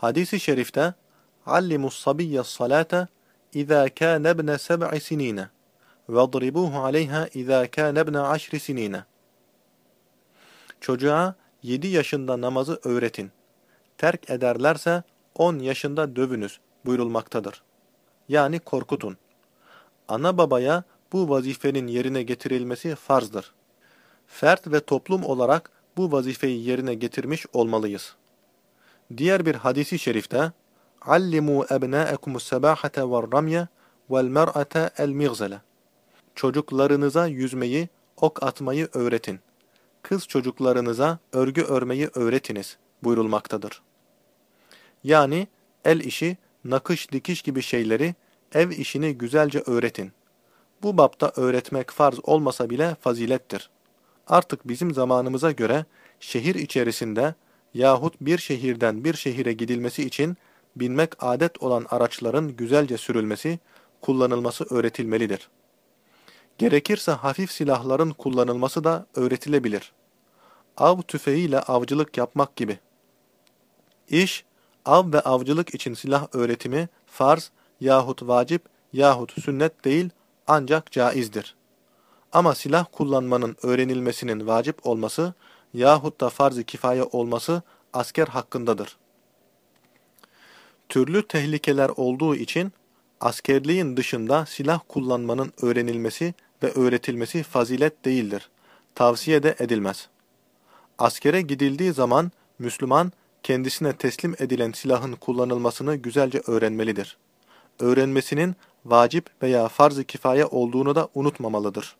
Hadis-i şerifte "Allimus sabiyye salate iza kana ibne seb'i sinine ve'dribuhu aleyha iza kana ibne aşri sinine." Çocuğa 7 yaşında namazı öğretin. Terk ederlerse 10 yaşında dövünüz buyurulmaktadır. Yani korkutun. Ana babaya bu vazifenin yerine getirilmesi farzdır. Fert ve toplum olarak bu vazifeyi yerine getirmiş olmalıyız. Diğer bir hadisi şerifte "Allimu ebnâekumus sebâhate ve'r-ramye vel-mer'ate el-miğzele." Çocuklarınıza yüzmeyi, ok atmayı öğretin. Kız çocuklarınıza örgü örmeyi öğretiniz buyurulmaktadır. Yani el işi, nakış dikiş gibi şeyleri, ev işini güzelce öğretin. Bu bapta öğretmek farz olmasa bile fazilettir. Artık bizim zamanımıza göre şehir içerisinde yahut bir şehirden bir şehire gidilmesi için binmek adet olan araçların güzelce sürülmesi, kullanılması öğretilmelidir. Gerekirse hafif silahların kullanılması da öğretilebilir. Av tüfeğiyle avcılık yapmak gibi. İş, av ve avcılık için silah öğretimi farz yahut vacip yahut sünnet değil ancak caizdir. Ama silah kullanmanın öğrenilmesinin vacip olması yahut da farz-ı kifaye olması asker hakkındadır. Türlü tehlikeler olduğu için askerliğin dışında silah kullanmanın öğrenilmesi ve öğretilmesi fazilet değildir. Tavsiye de edilmez. Askere gidildiği zaman Müslüman kendisine teslim edilen silahın kullanılmasını güzelce öğrenmelidir. Öğrenmesinin vacip veya farz-ı kifaye olduğunu da unutmamalıdır.